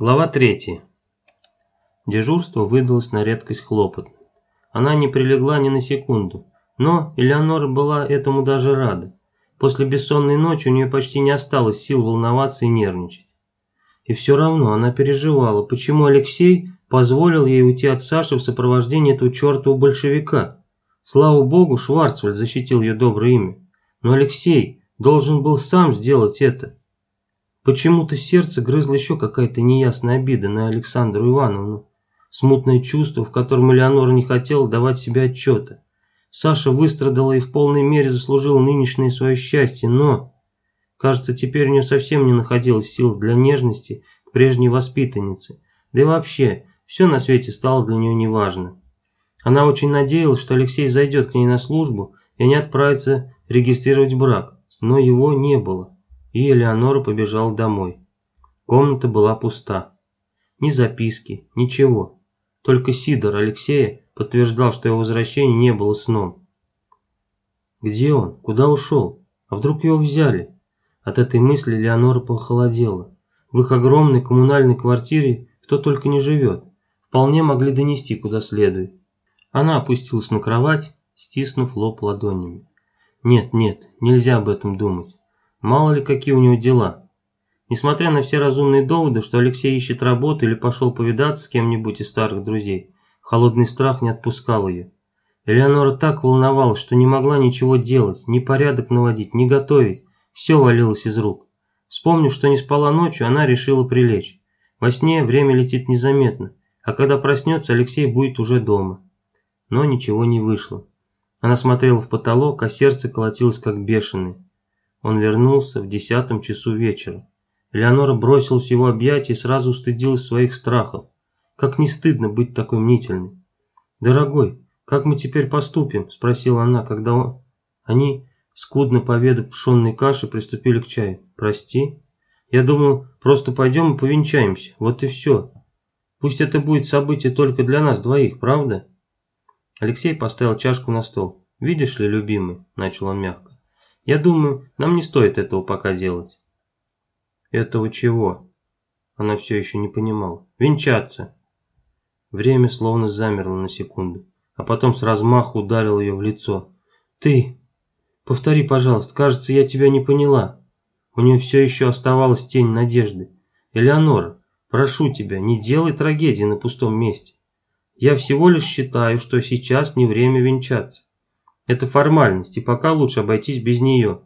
Глава 3. Дежурство выдалось на редкость хлопотным. Она не прилегла ни на секунду, но Элеонора была этому даже рада. После бессонной ночи у нее почти не осталось сил волноваться и нервничать. И все равно она переживала, почему Алексей позволил ей уйти от Саши в сопровождении этого чертова большевика. Слава богу, Шварцвальд защитил ее доброе имя. Но Алексей должен был сам сделать это. Почему-то сердце грызло еще какая-то неясная обида на Александру Ивановну. Смутное чувство, в котором Элеонора не хотела давать себе отчета. Саша выстрадала и в полной мере заслужила нынешнее свое счастье, но... Кажется, теперь у нее совсем не находилось сил для нежности к прежней воспитаннице. Да и вообще, все на свете стало для нее неважно. Она очень надеялась, что Алексей зайдет к ней на службу и они отправятся регистрировать брак, но его не было и Элеонора побежала домой. Комната была пуста. Ни записки, ничего. Только Сидор Алексея подтверждал, что его возвращение не было сном. Где он? Куда ушел? А вдруг его взяли? От этой мысли Леонора похолодела. В их огромной коммунальной квартире кто только не живет. Вполне могли донести куда следует. Она опустилась на кровать, стиснув лоб ладонями. Нет, нет, нельзя об этом думать. Мало ли какие у него дела. Несмотря на все разумные доводы, что Алексей ищет работу или пошел повидаться с кем-нибудь из старых друзей, холодный страх не отпускал ее. Элеонора так волновалась, что не могла ничего делать, ни порядок наводить, ни готовить. Все валилось из рук. Вспомнив, что не спала ночью, она решила прилечь. Во сне время летит незаметно, а когда проснется, Алексей будет уже дома. Но ничего не вышло. Она смотрела в потолок, а сердце колотилось как бешеное. Он вернулся в десятом часу вечера. Леонора бросилась в его объятия и сразу устыдилась своих страхов. Как не стыдно быть такой мнительной. «Дорогой, как мы теперь поступим?» – спросила она, когда он... они, скудно поведав пшенной каши, приступили к чаю. «Прости? Я думал, просто пойдем и повенчаемся. Вот и все. Пусть это будет событие только для нас двоих, правда?» Алексей поставил чашку на стол. «Видишь ли, любимый?» – начал он мягко. Я думаю, нам не стоит этого пока делать. Этого чего? Она все еще не понимала. Венчаться. Время словно замерло на секунду, а потом с размаху ударил ее в лицо. Ты! Повтори, пожалуйста, кажется, я тебя не поняла. У нее все еще оставалась тень надежды. Элеонора, прошу тебя, не делай трагедии на пустом месте. Я всего лишь считаю, что сейчас не время венчаться. Это формальность, и пока лучше обойтись без нее.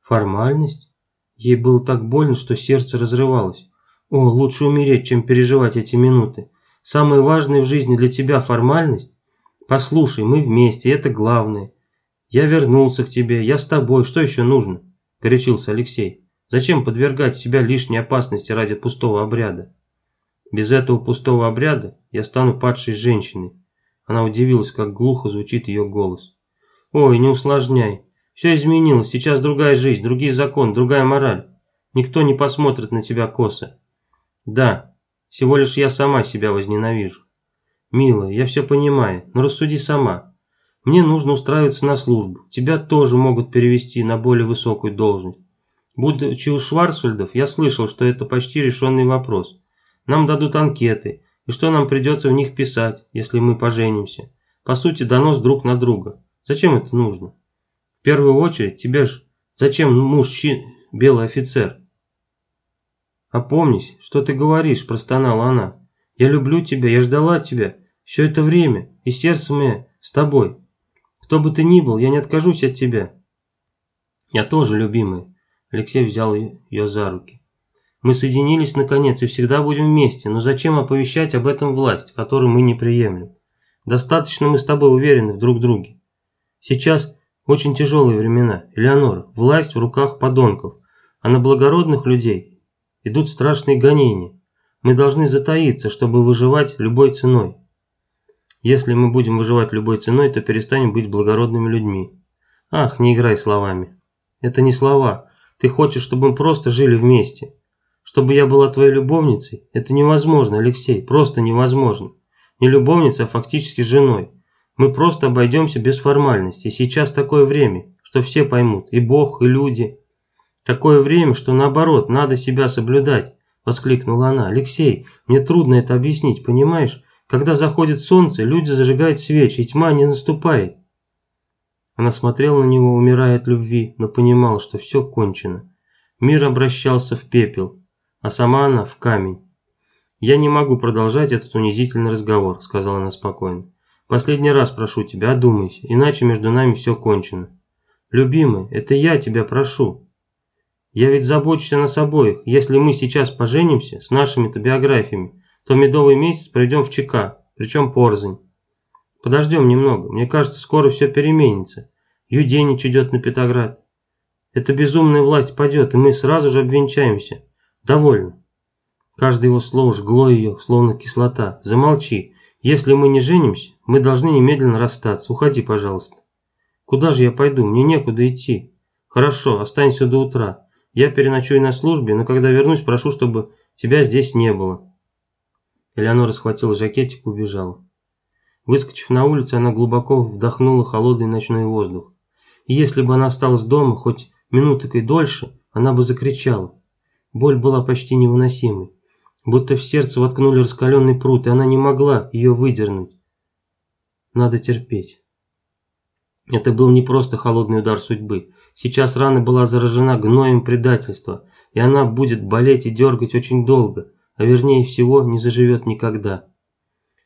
Формальность? Ей было так больно, что сердце разрывалось. О, лучше умереть, чем переживать эти минуты. Самое важное в жизни для тебя формальность? Послушай, мы вместе, это главное. Я вернулся к тебе, я с тобой, что еще нужно? Горячился Алексей. Зачем подвергать себя лишней опасности ради пустого обряда? Без этого пустого обряда я стану падшей женщиной. Она удивилась, как глухо звучит ее голос. Ой, не усложняй. Все изменилось, сейчас другая жизнь, другие законы, другая мораль. Никто не посмотрит на тебя косо. Да, всего лишь я сама себя возненавижу. Милая, я все понимаю, но рассуди сама. Мне нужно устраиваться на службу. Тебя тоже могут перевести на более высокую должность. Будучи у Шварцвальдов, я слышал, что это почти решенный вопрос. Нам дадут анкеты, и что нам придется в них писать, если мы поженимся. По сути, донос друг на друга. Зачем это нужно? В первую очередь, тебе ж зачем мужчина, белый офицер? Опомнись, что ты говоришь, простонала она. Я люблю тебя, я ждала тебя все это время, и сердце мое с тобой. Кто бы ты ни был, я не откажусь от тебя. Я тоже, любимый. Алексей взял ее за руки. Мы соединились наконец и всегда будем вместе, но зачем оповещать об этом власть, которую мы не приемлем? Достаточно мы с тобой уверены в друг друге. Сейчас очень тяжелые времена. Элеонора, власть в руках подонков, а на благородных людей идут страшные гонения. Мы должны затаиться, чтобы выживать любой ценой. Если мы будем выживать любой ценой, то перестанем быть благородными людьми. Ах, не играй словами. Это не слова. Ты хочешь, чтобы мы просто жили вместе. Чтобы я была твоей любовницей? Это невозможно, Алексей, просто невозможно. Не любовницей, а фактически женой. Мы просто обойдемся без формальностей. Сейчас такое время, что все поймут, и Бог, и люди. Такое время, что наоборот, надо себя соблюдать, воскликнула она. «Алексей, мне трудно это объяснить, понимаешь? Когда заходит солнце, люди зажигают свечи, и тьма не наступает». Она смотрела на него, умирая от любви, но понимала, что все кончено. Мир обращался в пепел, а сама она в камень. «Я не могу продолжать этот унизительный разговор», — сказала она спокойно. «Последний раз прошу тебя, одумайся, иначе между нами все кончено. Любимый, это я тебя прошу. Я ведь забочусь о нас обоих. Если мы сейчас поженимся с нашими-то биографиями, то медовый месяц проведем в ЧК, причем порзань. Подождем немного, мне кажется, скоро все переменится. Юденич идет на Петроград. Эта безумная власть падет, и мы сразу же обвенчаемся. Довольно. Каждое его слово жгло ее, словно кислота. Замолчи. Если мы не женимся, мы должны немедленно расстаться. Уходи, пожалуйста. Куда же я пойду? Мне некуда идти. Хорошо, останься до утра. Я переночую на службе, но когда вернусь, прошу, чтобы тебя здесь не было. Элеонора схватила жакетик и убежала. Выскочив на улицу, она глубоко вдохнула холодный ночной воздух. И если бы она осталась дома хоть минуток и дольше, она бы закричала. Боль была почти невыносимой. Будто в сердце воткнули раскаленный пруд, и она не могла ее выдернуть. Надо терпеть. Это был не просто холодный удар судьбы. Сейчас рана была заражена гноем предательства, и она будет болеть и дергать очень долго, а вернее всего не заживет никогда.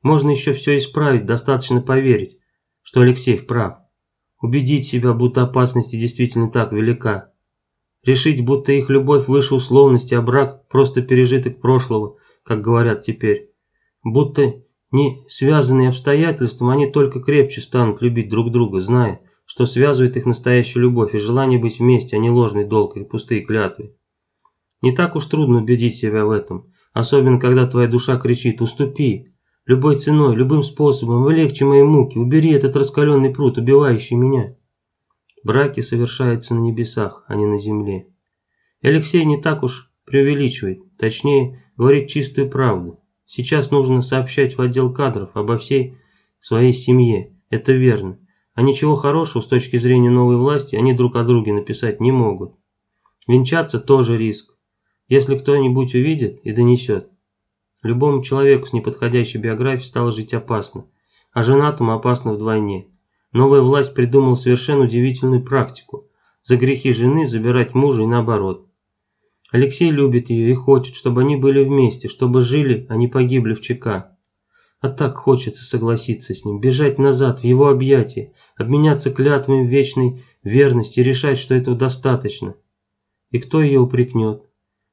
Можно еще все исправить, достаточно поверить, что Алексей прав. Убедить себя, будто опасность действительно так велика. Решить, будто их любовь выше условности, а брак – просто пережиток прошлого, как говорят теперь. Будто не связанные обстоятельством, они только крепче станут любить друг друга, зная, что связывает их настоящая любовь и желание быть вместе, а не ложный долг и пустые клятвы. Не так уж трудно убедить себя в этом, особенно когда твоя душа кричит «Уступи!» Любой ценой, любым способом, вылегче мои муки, убери этот раскаленный пруд, убивающий меня. Браки совершаются на небесах, а не на земле. И Алексей не так уж преувеличивает, точнее, говорит чистую правду. Сейчас нужно сообщать в отдел кадров обо всей своей семье, это верно. А ничего хорошего с точки зрения новой власти они друг о друге написать не могут. Венчаться тоже риск. Если кто-нибудь увидит и донесет, Любому человеку с неподходящей биографией стало жить опасно, а женатому опасно вдвойне. Новая власть придумала совершенно удивительную практику – за грехи жены забирать мужа и наоборот. Алексей любит ее и хочет, чтобы они были вместе, чтобы жили, а не погибли в ЧК. А так хочется согласиться с ним, бежать назад в его объятия, обменяться клятвами вечной верности и решать, что этого достаточно. И кто ее упрекнет?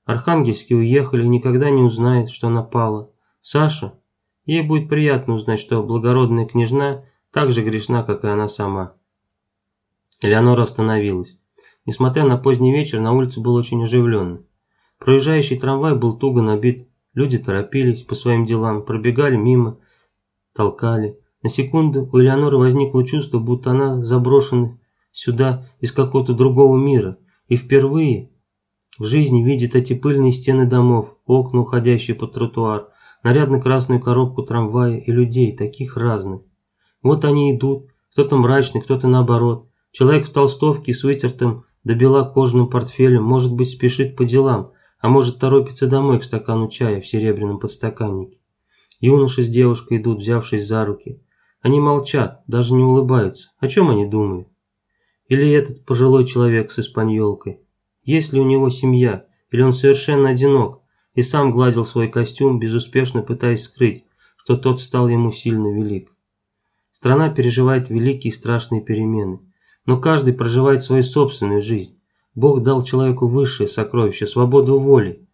Архангельские уехали и никогда не узнает, что она пала. Саша? Ей будет приятно узнать, что благородная княжна так же грешна, как и она сама. Элеонора остановилась. Несмотря на поздний вечер, на улице было очень оживленно. Проезжающий трамвай был туго набит, люди торопились по своим делам, пробегали мимо, толкали. На секунду у Элеоноры возникло чувство, будто она заброшена сюда из какого-то другого мира, и впервые в жизни видит эти пыльные стены домов, окна, уходящие под тротуар, нарядно-красную коробку трамвая и людей, таких разных. Вот они идут, кто-то мрачный, кто-то наоборот. Человек в толстовке с вытертым до бела кожаным портфелем, может быть, спешит по делам, а может торопится домой к стакану чая в серебряном подстаканнике. Юноша с девушкой идут, взявшись за руки. Они молчат, даже не улыбаются. О чем они думают? Или этот пожилой человек с испаньолкой? Есть ли у него семья, или он совершенно одинок, и сам гладил свой костюм, безуспешно пытаясь скрыть, что тот стал ему сильно велик. Страна переживает великие и страшные перемены, но каждый проживает свою собственную жизнь. Бог дал человеку высшее сокровище, свободу воли,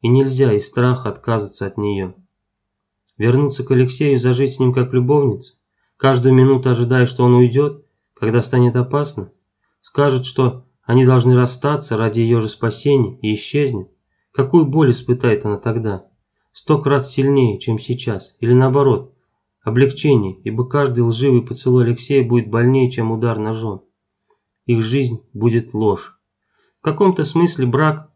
и нельзя из страха отказываться от нее. Вернуться к Алексею и зажить с ним как любовница, каждую минуту ожидая, что он уйдет, когда станет опасно, скажет, что они должны расстаться ради ее же спасения и исчезнет. Какую боль испытает она тогда? Сто крат сильнее, чем сейчас. Или наоборот, облегчение, ибо каждый лживый поцелуй Алексея будет больнее, чем удар ножом. Их жизнь будет ложь. В каком-то смысле брак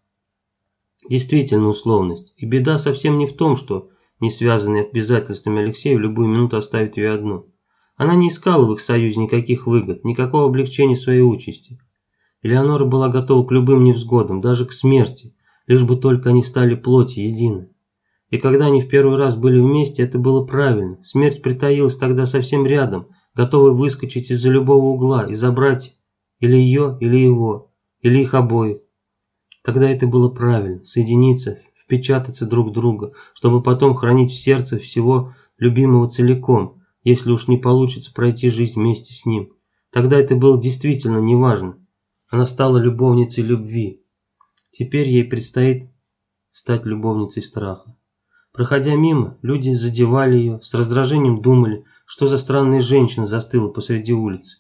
действительно условность. И беда совсем не в том, что не связанный обязательствами Алексея в любую минуту оставит ее одну. Она не искала в их союзе никаких выгод, никакого облегчения своей участи. Элеонора была готова к любым невзгодам, даже к смерти, лишь бы только они стали плотью едины. И когда они в первый раз были вместе, это было правильно. Смерть притаилась тогда совсем рядом, готовая выскочить из-за любого угла и забрать или ее, или его, или их обоих. Тогда это было правильно, соединиться, впечататься друг в друга, чтобы потом хранить в сердце всего любимого целиком, если уж не получится пройти жизнь вместе с ним. Тогда это было действительно неважно. Она стала любовницей любви. Теперь ей предстоит стать любовницей страха. Проходя мимо, люди задевали ее, с раздражением думали, что за странная женщина застыла посреди улицы.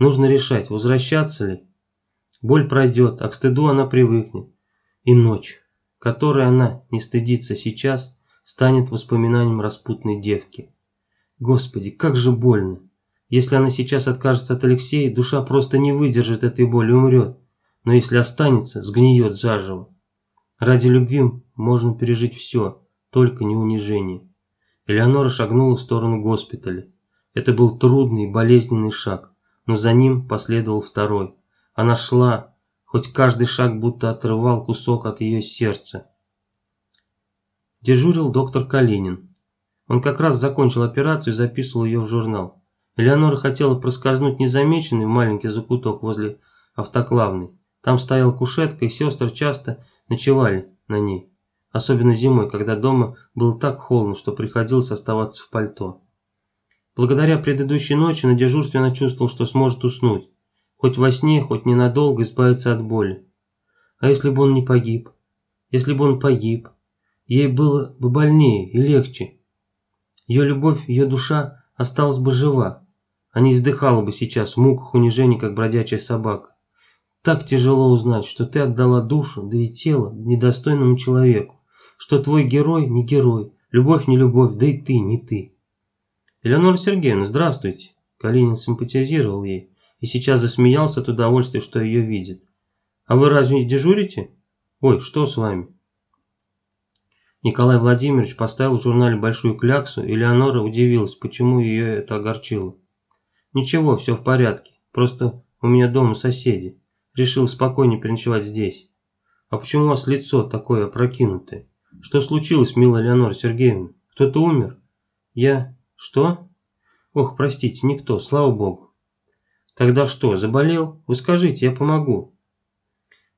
Нужно решать, возвращаться ли. Боль пройдет, а к стыду она привыкнет. И ночь, которой она не стыдится сейчас, станет воспоминанием распутной девки. Господи, как же больно. Если она сейчас откажется от Алексея, душа просто не выдержит этой боли и умрет. Но если останется, сгниет заживо. Ради любви можно пережить все, только не унижение. Элеонора шагнула в сторону госпиталя. Это был трудный и болезненный шаг, но за ним последовал второй. Она шла, хоть каждый шаг будто отрывал кусок от ее сердца. Дежурил доктор Калинин. Он как раз закончил операцию и записывал ее в журнал. Элеонора хотела проскользнуть незамеченной в маленький закуток возле автоклавной. Там стояла кушетка, и сестры часто ночевали на ней. Особенно зимой, когда дома было так холодно, что приходилось оставаться в пальто. Благодаря предыдущей ночи на дежурстве она чувствовала, что сможет уснуть. Хоть во сне, хоть ненадолго избавиться от боли. А если бы он не погиб? Если бы он погиб? Ей было бы больнее и легче. Ее любовь, ее душа осталась бы жива, а не издыхала бы сейчас в муках унижений, как бродячая собака. Так тяжело узнать, что ты отдала душу, да и тело недостойному человеку, что твой герой не герой, любовь не любовь, да и ты не ты. Элеонора Сергеевна, здравствуйте. Калинин симпатизировал ей и сейчас засмеялся от удовольствия, что ее видит. А вы разве дежурите? Ой, что с вами? Николай Владимирович поставил в журнале большую кляксу, и Леонора удивилась, почему ее это огорчило. «Ничего, все в порядке, просто у меня дома соседи. Решил спокойнее переночевать здесь. А почему у вас лицо такое опрокинутое? Что случилось, милая Леонора Сергеевна? Кто-то умер? Я... Что? Ох, простите, никто, слава богу. Тогда что, заболел? Вы скажите, я помогу.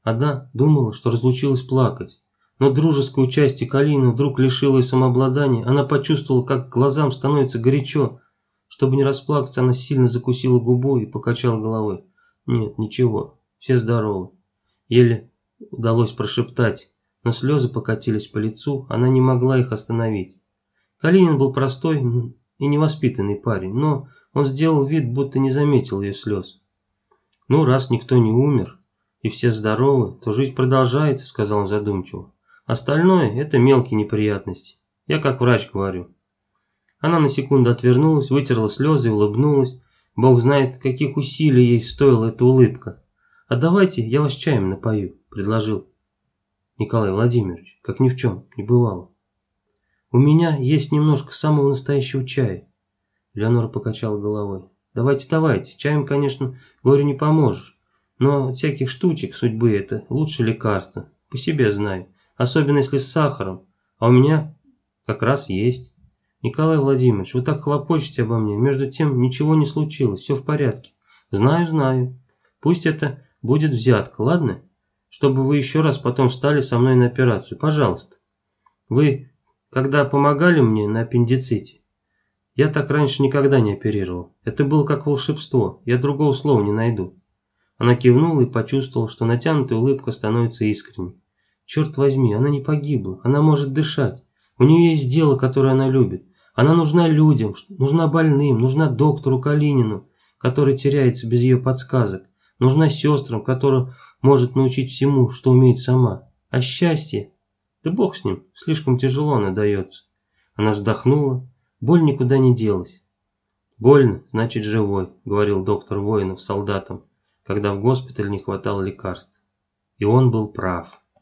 Она думала, что разлучилась плакать. Но дружеское участие Калины вдруг лишило ее самообладания. Она почувствовала, как глазам становится горячо. Чтобы не расплакаться, она сильно закусила губу и покачала головой. Нет, ничего, все здоровы. Еле удалось прошептать, но слезы покатились по лицу, она не могла их остановить. Калинин был простой и невоспитанный парень, но он сделал вид, будто не заметил ее слез. «Ну, раз никто не умер, и все здоровы, то жизнь продолжается», — сказал он задумчиво. Остальное – это мелкие неприятности. Я как врач говорю. Она на секунду отвернулась, вытерла слезы и улыбнулась. Бог знает, каких усилий ей стоила эта улыбка. «А давайте я вас чаем напою», – предложил Николай Владимирович, как ни в чем не бывало. «У меня есть немножко самого настоящего чая». Леонора покачала головой. «Давайте, давайте, чаем, конечно, горю не поможешь, но от всяких штучек судьбы это лучшее лекарство, по себе знаю особенно если с сахаром, а у меня как раз есть. Николай Владимирович, вы так хлопочете обо мне, между тем ничего не случилось, все в порядке. Знаю, знаю. Пусть это будет взятка, ладно? Чтобы вы еще раз потом встали со мной на операцию, пожалуйста. Вы, когда помогали мне на аппендиците, я так раньше никогда не оперировал. Это было как волшебство, я другого слова не найду. Она кивнула и почувствовала, что натянутая улыбка становится искренней. Черт возьми, она не погибла, она может дышать. У нее есть дело, которое она любит. Она нужна людям, нужна больным, нужна доктору Калинину, который теряется без ее подсказок. Нужна сестрам, которая может научить всему, что умеет сама. А счастье? Да бог с ним, слишком тяжело она дается. Она вздохнула, боль никуда не делась. «Больно, значит живой», — говорил доктор Воинов солдатам, когда в госпитале не хватало лекарств. И он был прав.